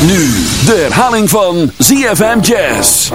Nu de herhaling van ZFM Jazz.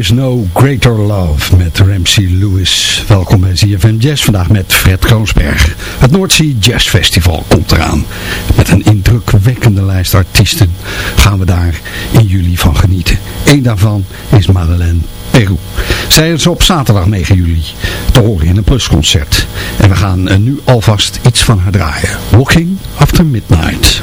Is no greater love met Ramsey Lewis. Welkom bij ZFM Jazz vandaag met Fred Kroonsberg. Het Noordzee Jazz Festival komt eraan. Met een indrukwekkende lijst artiesten gaan we daar in juli van genieten. Eén daarvan is Madeleine Peru. Zij is op zaterdag 9 juli te horen in een plusconcert. En we gaan nu alvast iets van haar draaien. Walking After Midnight.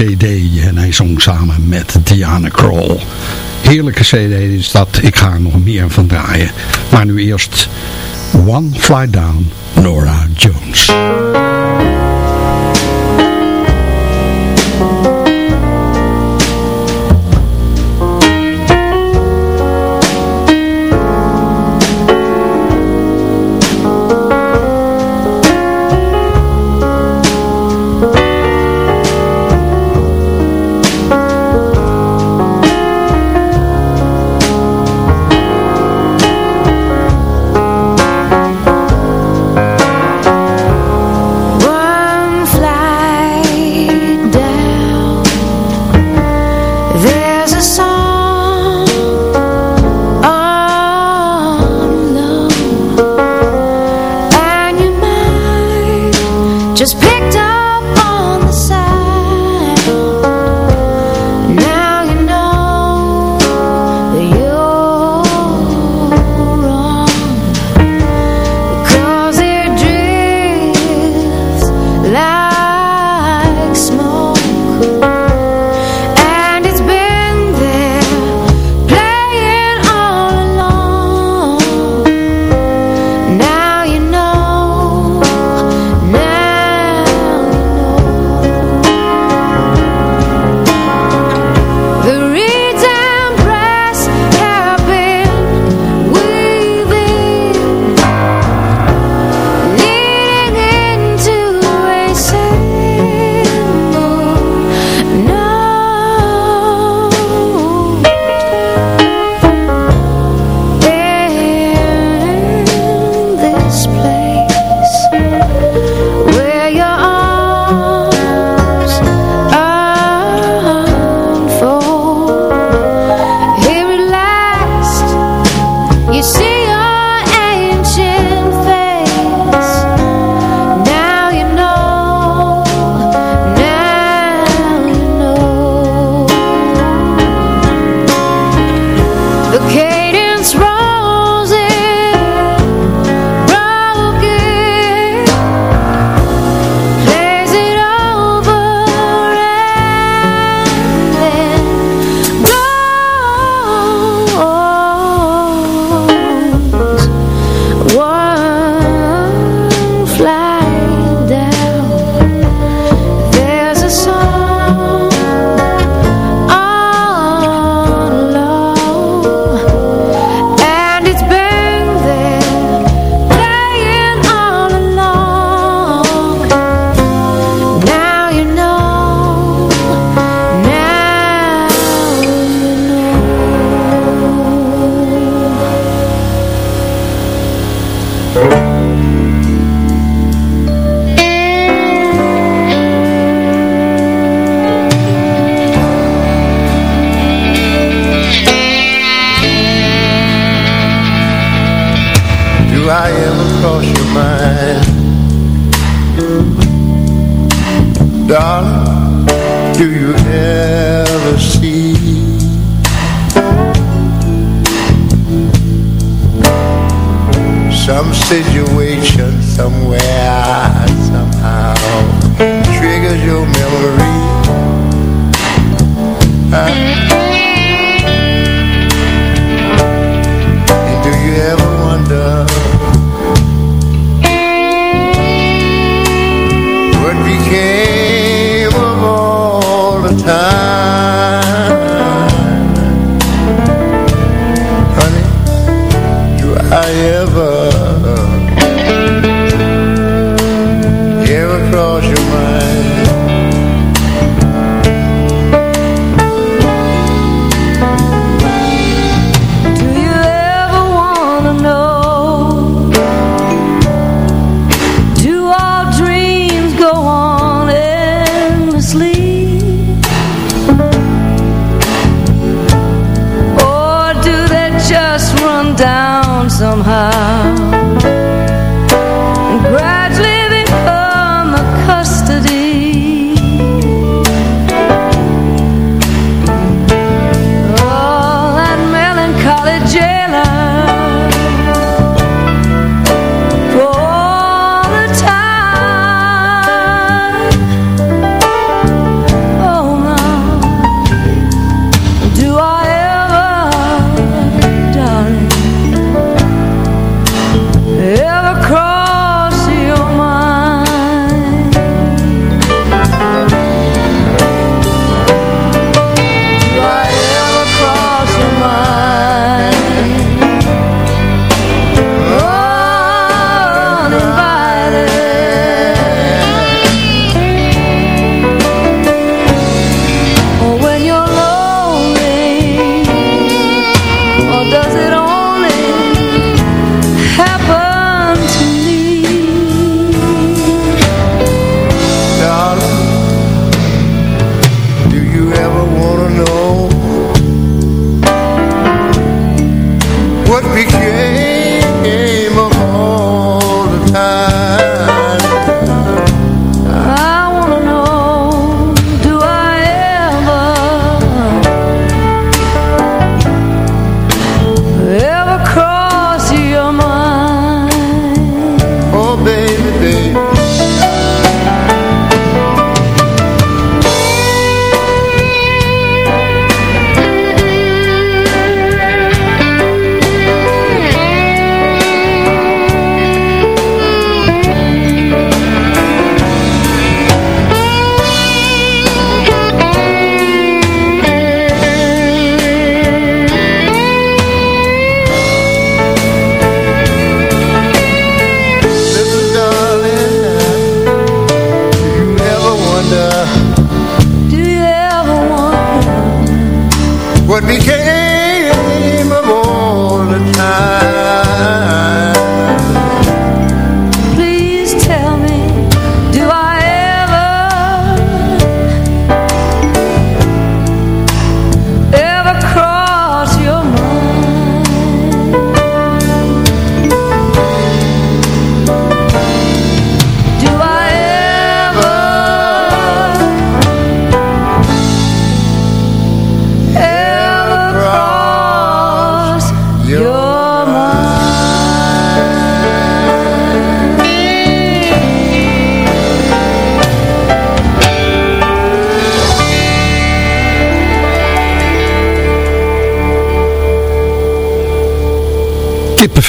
CD en hij zong samen met Diana Krall. Heerlijke CD is dat, ik ga er nog meer van draaien. Maar nu eerst One Flight Down, Nora Jones.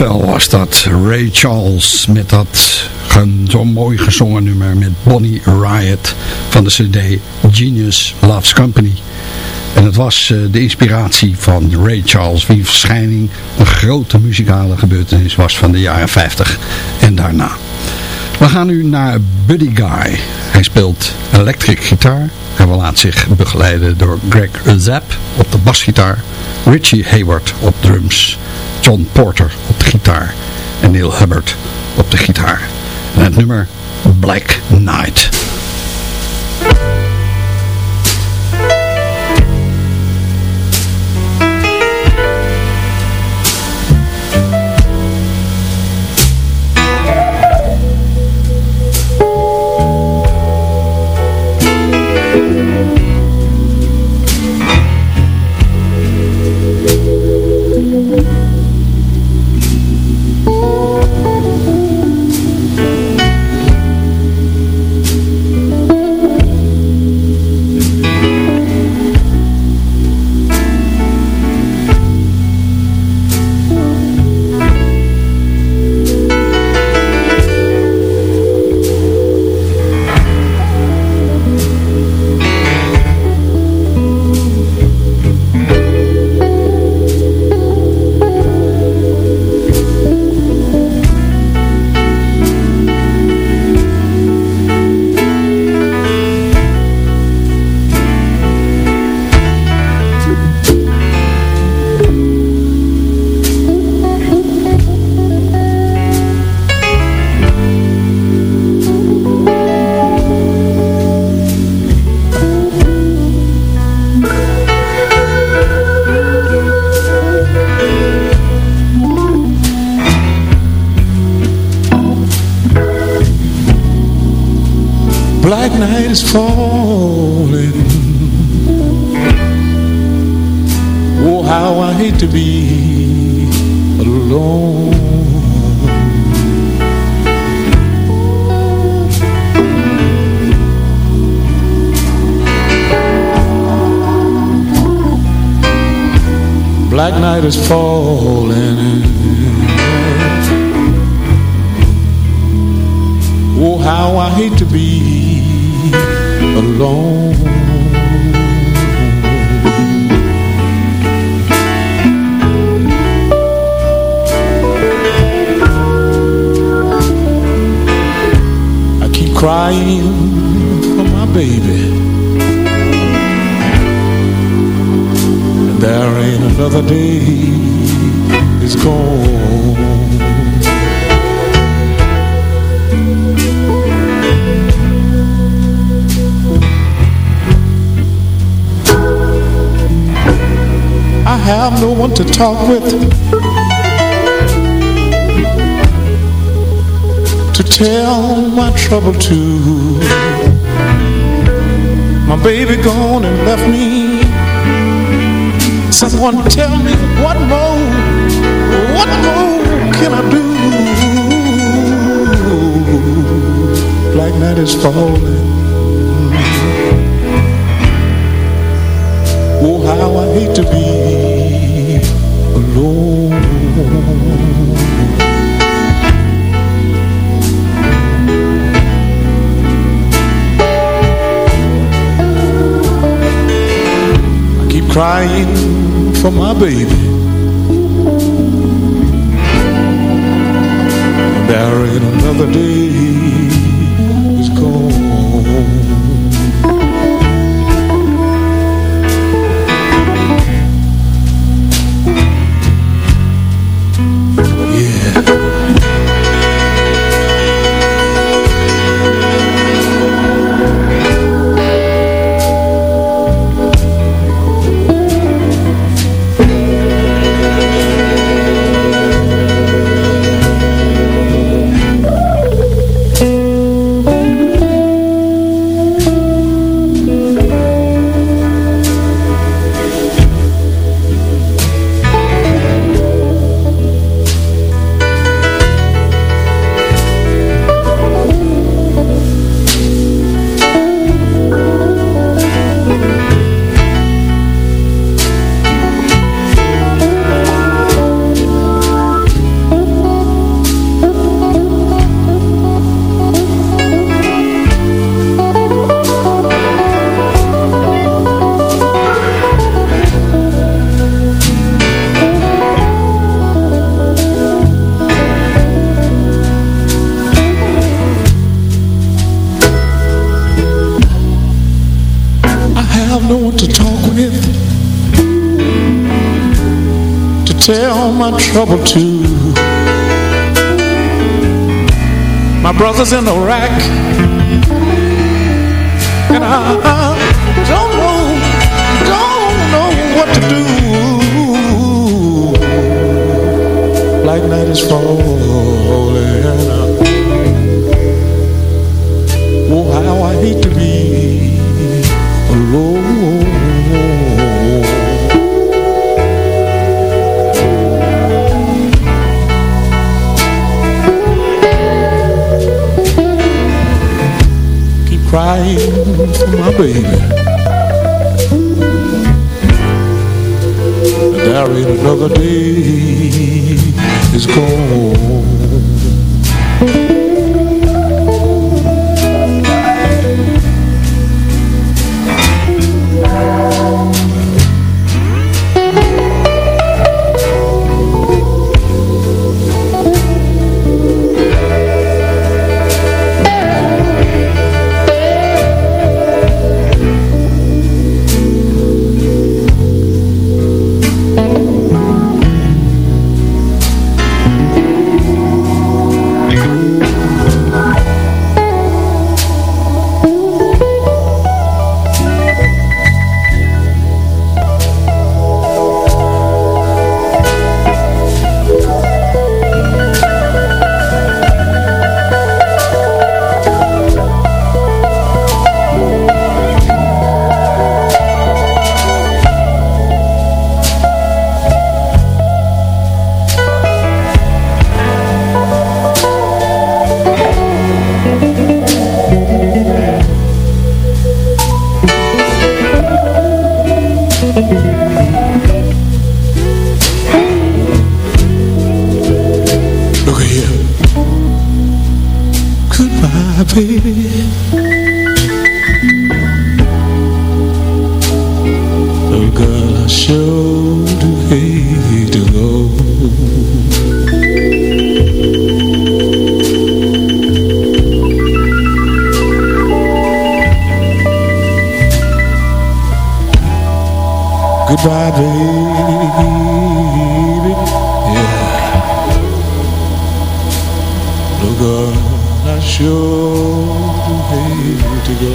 Kippenvel was dat. Ray Charles met dat zo mooi gezongen nummer met Bonnie Riot van de cd Genius Loves Company. En het was eh, de inspiratie van Ray Charles, wie verschijning een grote muzikale gebeurtenis was van de jaren 50 en daarna. We gaan nu naar Buddy Guy. Hij speelt electric gitaar. Hij laat zich begeleiden door Greg Zapp op de basgitaar, Richie Hayward op drums John Porter gitaar en Neil Hubbard op de gitaar. En het nummer Black Knight. Is falling. Oh, how I hate to be alone. Black night is falling. Oh, how I hate to be alone. I keep crying for my baby. And there ain't another day is gone have no one to talk with. To tell my trouble to. My baby gone and left me. Someone tell me what more What more can I do? Black night is falling. Oh, how I hate to be crying for my baby. Ain't another day trouble too. My brother's in Iraq And I, my baby. There ain't another day is gone Goodbye, baby. Yeah. I sure hate to go.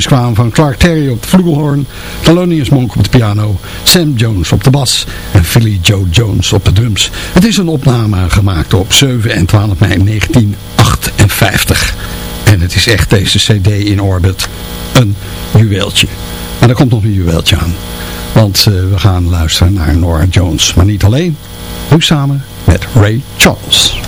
Afstandjes kwamen van Clark Terry op de vloegelhorn, Thelonious Monk op de piano, Sam Jones op de bas en Philly Joe Jones op de drums. Het is een opname gemaakt op 7 en 12 mei 1958. En het is echt deze cd in orbit een juweeltje. Maar er komt nog een juweeltje aan. Want uh, we gaan luisteren naar Nora Jones. Maar niet alleen, ook samen met Ray Charles.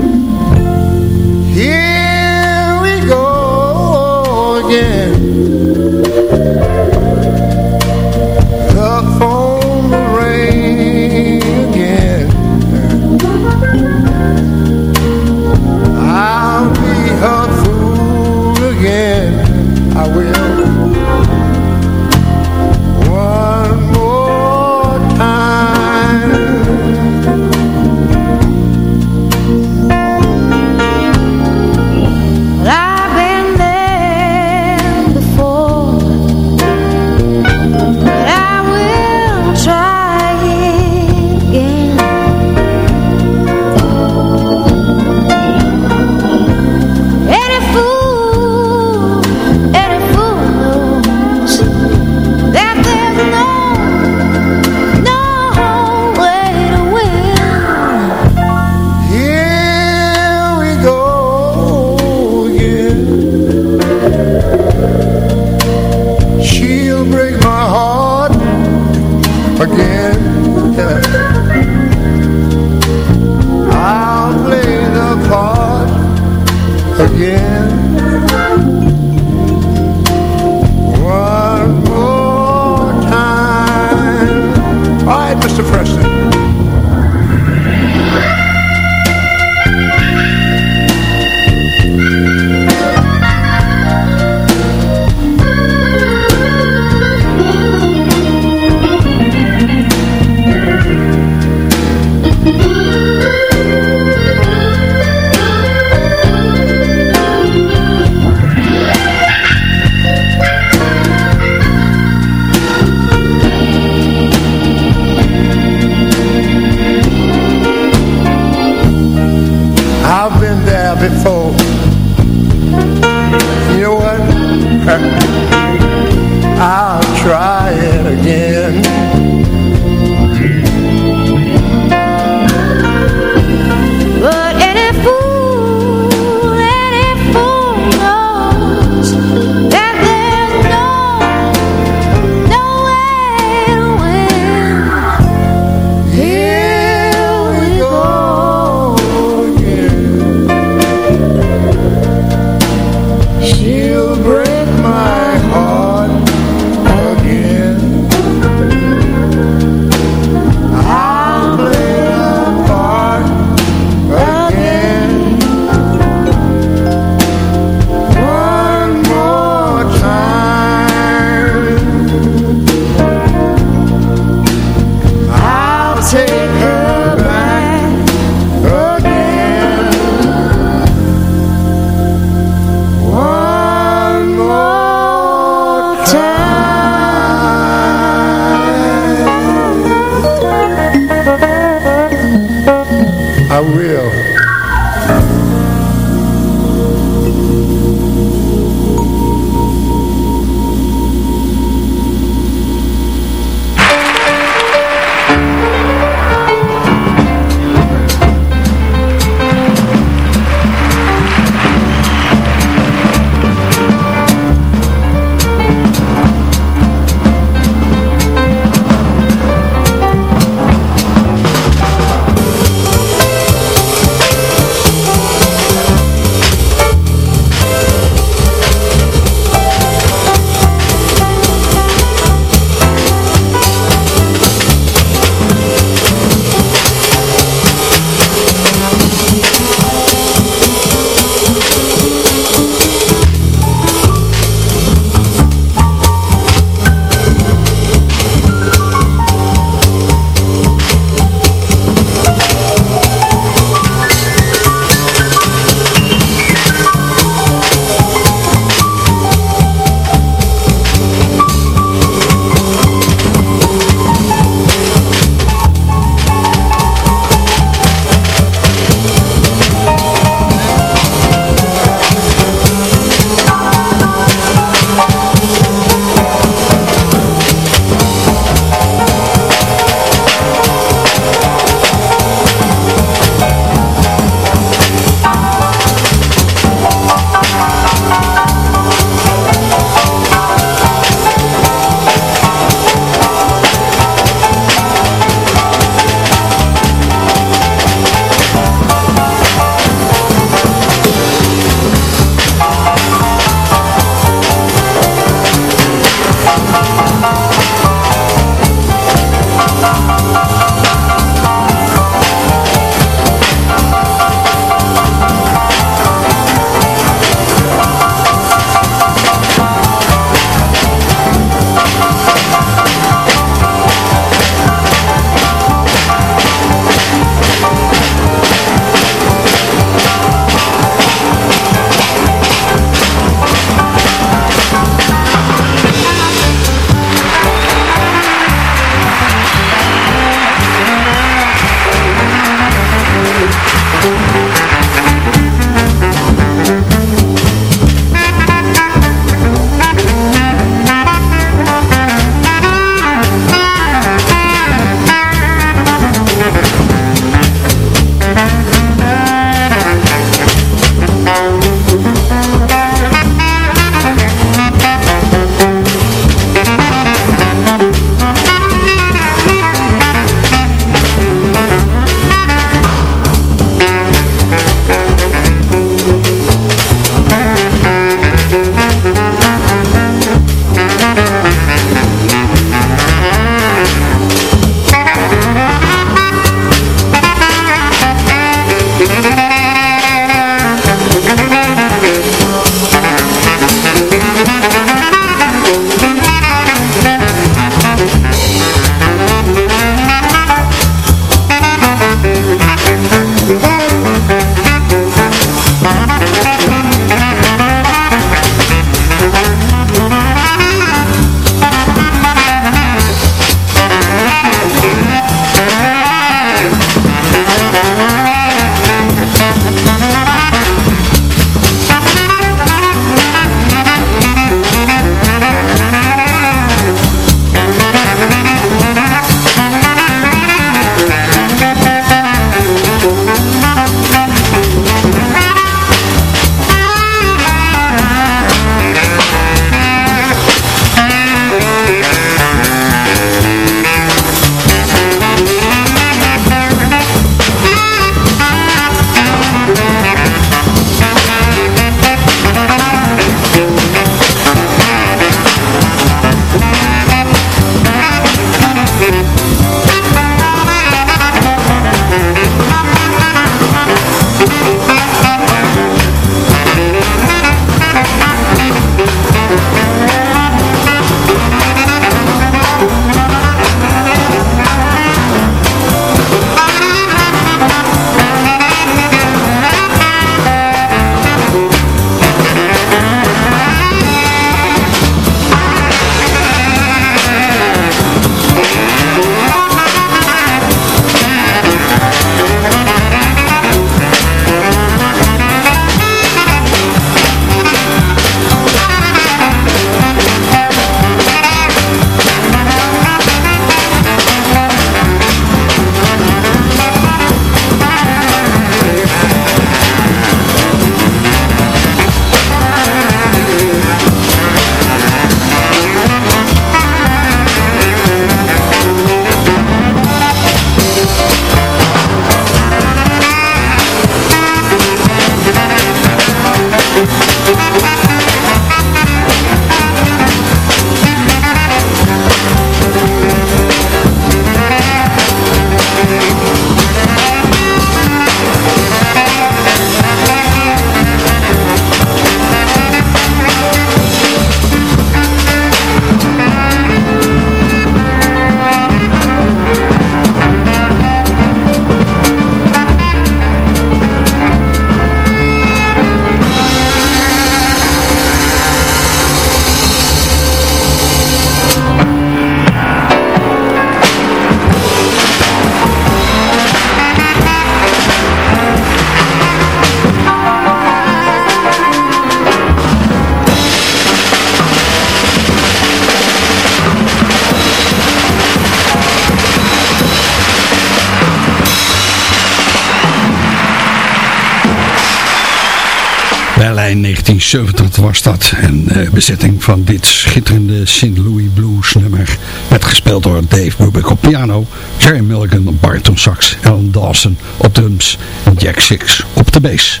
Berlijn 1970 was dat. En de bezetting van dit schitterende St. Louis Blues nummer werd gespeeld door Dave Brubeck op piano, Jerry Mulligan op bariton sax, Alan Dawson op drums en Jack Six op de bass.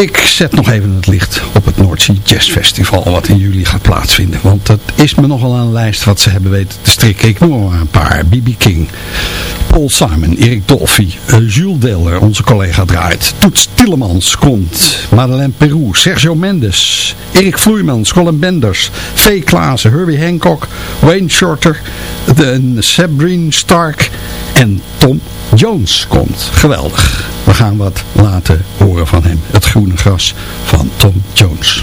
Ik zet nog even het licht op het Noordzee Jazz Festival wat in juli gaat plaatsvinden. Want dat is me nogal aan een lijst wat ze hebben weten te strikken. Ik noem maar een paar. B.B. King, Paul Simon, Erik Dolphy, uh, Jules Deler, onze collega draait. Toets Tillemans komt, Madeleine Peru, Sergio Mendes, Erik Vloeimans, Colin Benders, V. Klaassen, Herbie Hancock, Wayne Shorter, de, Sabrine Stark en Tom Jones komt. Geweldig. We gaan wat laten horen van hem. Het groene gras van Tom Jones.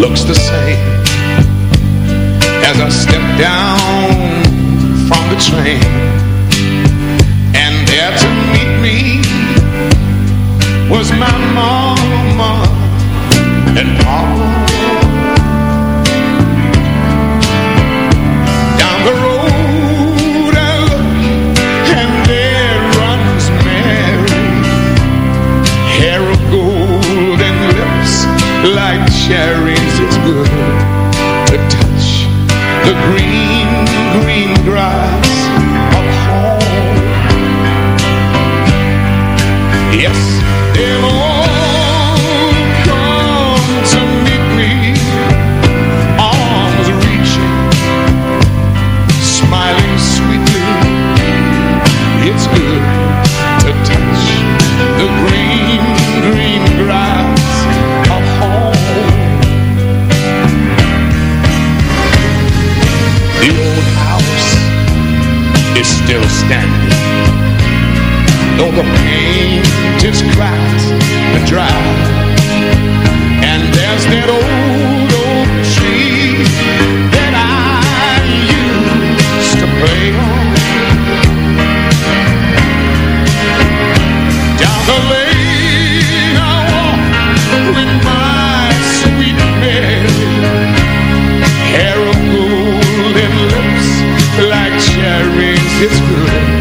Looks the same As I step down from the train. And there to meet me Was my mama and papa cracked dry. And there's that old oak tree That I used to play. On Down the lane I walk with my sweet Hair of lips like cherries It's good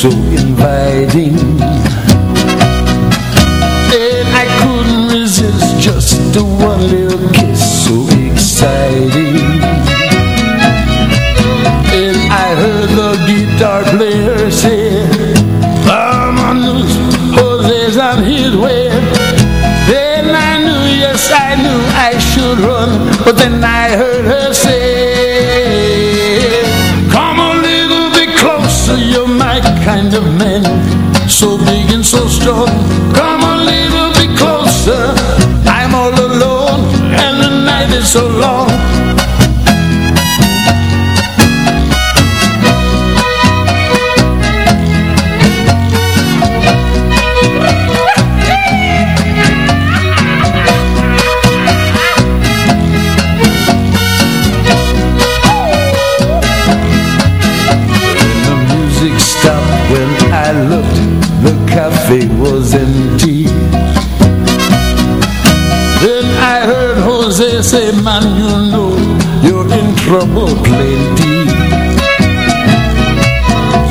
so inviting. And I couldn't resist just the one little kiss So exciting. And I heard the guitar player say Vámonos, Jose's on his way. Then I knew, yes I knew I should run But then I heard her say of man So big and so strong Come a little bit closer. I'm all alone and the night is so long trouble plenty.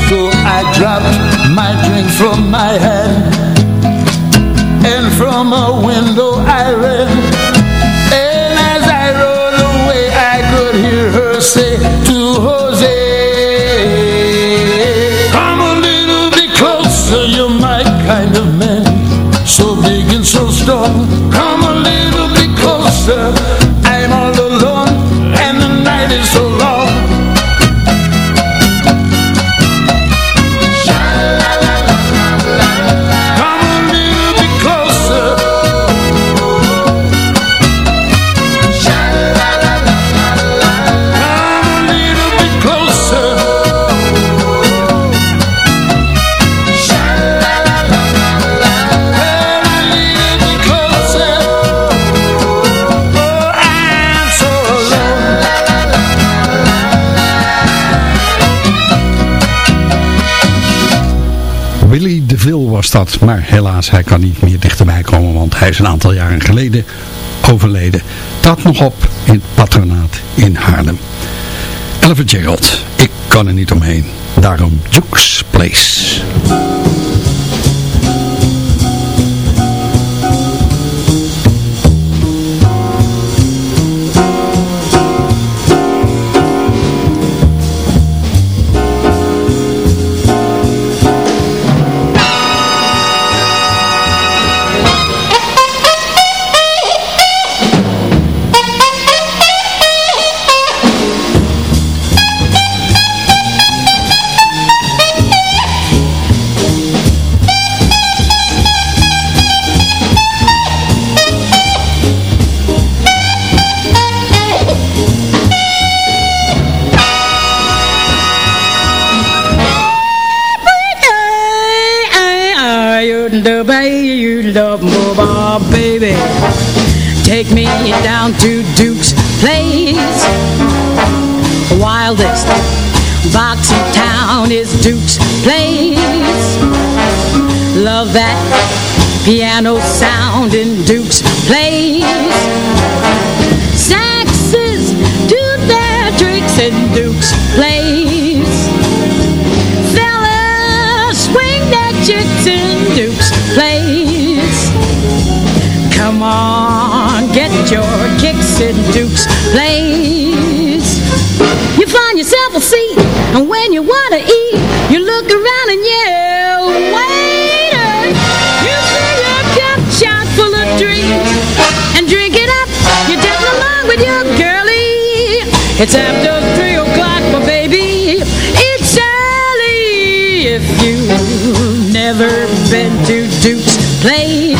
So I dropped my drink from my hand Maar helaas, hij kan niet meer dichterbij komen, want hij is een aantal jaren geleden overleden. Dat nog op in het patronaat in Haarlem. Elva Gerald, ik kan er niet omheen. Daarom Duke's Place. Is Duke's place Love that piano sound in Duke's place Saxes do their tricks in Duke's place Fellas swing their chicks in Duke's place Come on, get your kicks in Duke's place. You find yourself a seat, and when you want to eat, It's after three o'clock, my baby. It's early if you've never been to Duke's place.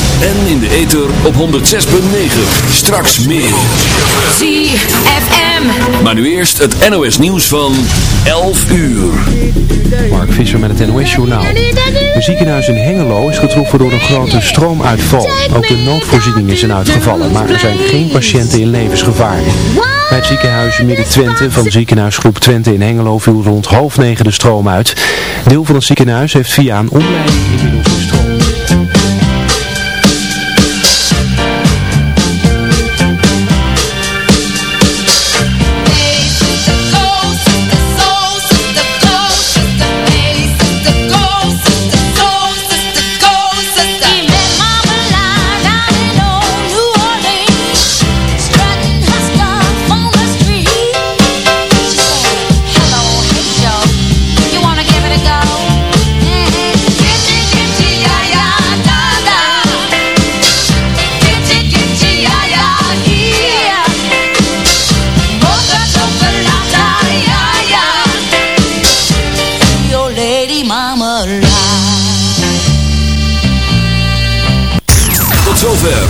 En in de ether op 106.9. Straks meer. ZFM. Maar nu eerst het NOS nieuws van 11 uur. Mark Visser met het NOS Journaal. klinisch ziekenhuis in Hengelo is getroffen door een grote stroomuitval. Ook de noodvoorzieningen zijn uitgevallen, maar er zijn geen patiënten in levensgevaar. Bij het ziekenhuis Midden-Twente van ziekenhuisgroep Twente in Hengelo viel rond half negen de stroom uit. Deel van het ziekenhuis heeft via een omleiding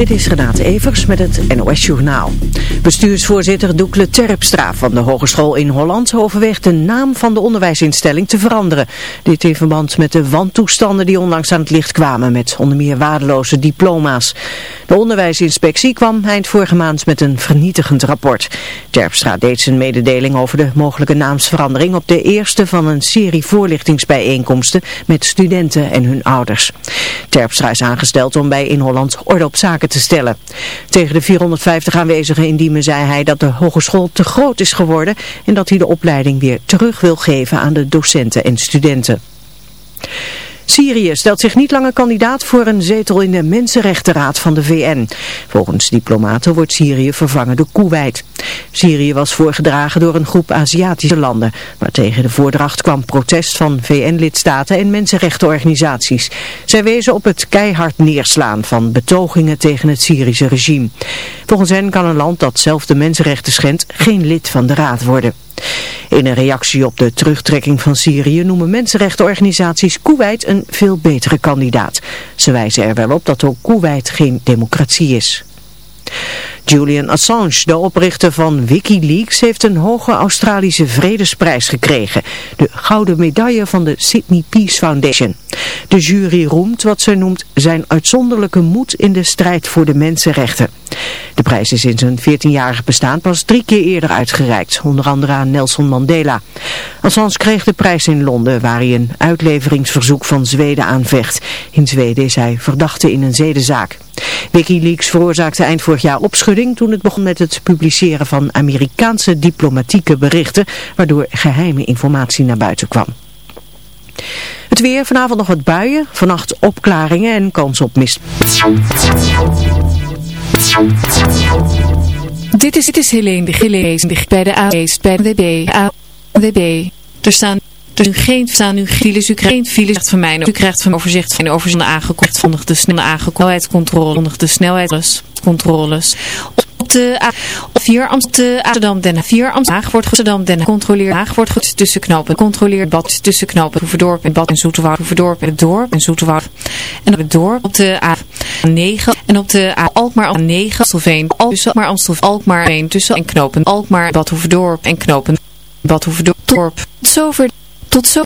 Dit is Renate Evers met het NOS Journaal. Bestuursvoorzitter Doekle Terpstra van de Hogeschool in Holland overweegt de naam van de onderwijsinstelling te veranderen. Dit in verband met de wantoestanden die onlangs aan het licht kwamen met onder meer waardeloze diploma's. De onderwijsinspectie kwam eind vorige maand met een vernietigend rapport. Terpstra deed zijn mededeling over de mogelijke naamsverandering op de eerste van een serie voorlichtingsbijeenkomsten met studenten en hun ouders. Terpstra is aangesteld om bij In Holland orde op zaken te stellen. Tegen de 450 aanwezigen in Diemen zei hij dat de hogeschool te groot is geworden en dat hij de opleiding weer terug wil geven aan de docenten en studenten. Syrië stelt zich niet langer kandidaat voor een zetel in de Mensenrechtenraad van de VN. Volgens diplomaten wordt Syrië vervangen door Kuwait. Syrië was voorgedragen door een groep Aziatische landen, maar tegen de voordracht kwam protest van VN-lidstaten en mensenrechtenorganisaties. Zij wezen op het keihard neerslaan van betogingen tegen het Syrische regime. Volgens hen kan een land dat zelf de mensenrechten schendt geen lid van de raad worden. In een reactie op de terugtrekking van Syrië noemen mensenrechtenorganisaties Kuwait een veel betere kandidaat. Ze wijzen er wel op dat ook Kuwait geen democratie is. Julian Assange, de oprichter van Wikileaks, heeft een hoge Australische vredesprijs gekregen. De gouden medaille van de Sydney Peace Foundation. De jury roemt wat ze noemt zijn uitzonderlijke moed in de strijd voor de mensenrechten. De prijs is in zijn 14-jarige bestaan pas drie keer eerder uitgereikt, onder andere aan Nelson Mandela. Assange kreeg de prijs in Londen, waar hij een uitleveringsverzoek van Zweden aanvecht. In Zweden is hij verdachte in een zedenzaak. Wikileaks veroorzaakte eind vorig jaar opschudding toen het begon met het publiceren van Amerikaanse diplomatieke berichten, waardoor geheime informatie naar buiten kwam. Het weer, vanavond nog wat buien, vannacht opklaringen en kans op mist. Dit is, dit is Helene de Gelees bij de AES bij de. AWB. Er staan er nu geen, staan nu files, u krijgt files. Van mij. U krijgt van overzicht van overzicht. Aangekocht van de snelle aangekondigde de snelheidscontroles. Op de A4 Amsterdam Den 4 Amsterdam wordt Amsterdam Den controleer Haag wordt goed tussen knopen. Controleer bad tussen knopen. Hoeverdorp en Bad en Zoeterwoud Hoeverdorp en dorp en Zoeterwoud en op dorp op de A9 en op de A Alkmaar A9 Amstelveen. Alkmaar Amstelveen Alkmaar 1 tussen en knopen. Alkmaar Bad Hoeverdorp en knopen. Bad Hoeverdorp. Zover tot zo